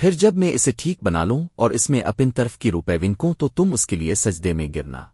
پھر جب میں اسے ٹھیک بنا لوں اور اس میں اپن طرف کی روپے ونکوں تو تم اس کے لیے سجدے میں گرنا۔